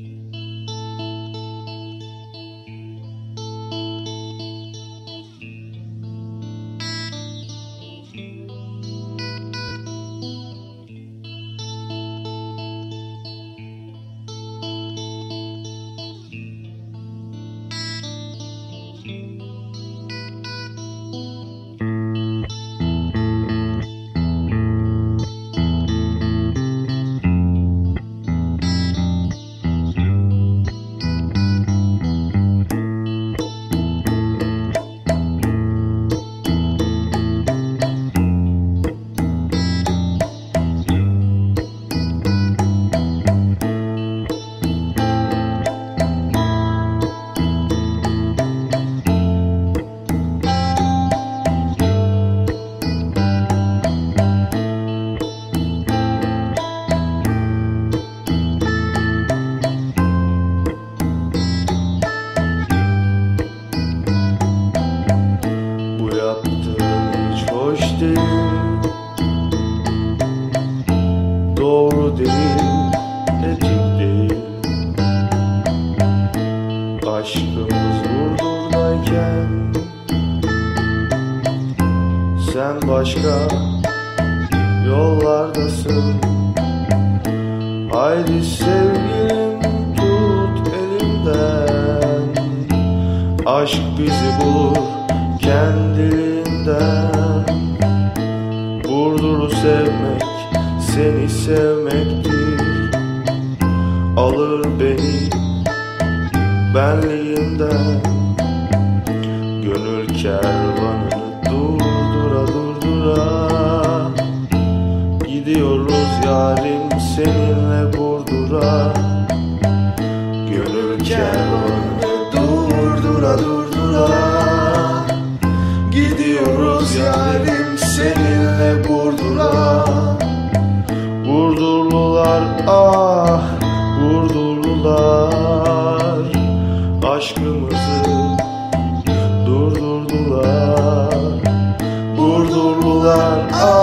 Mm-hmm. Değil Doğru değil, etik değil Aşkımız vurdurdayken Sen başka yollardasın. Haydi sevgilim tut elimden Aşk bizi bulur kendiliğinden Alır beni benliğinden Gönül kervanını durdura durdura Gidiyoruz yarim seninle Burdur'a. Gönül kervanını durdura durdura Aşkımızı durdurdular. Burdurlular ah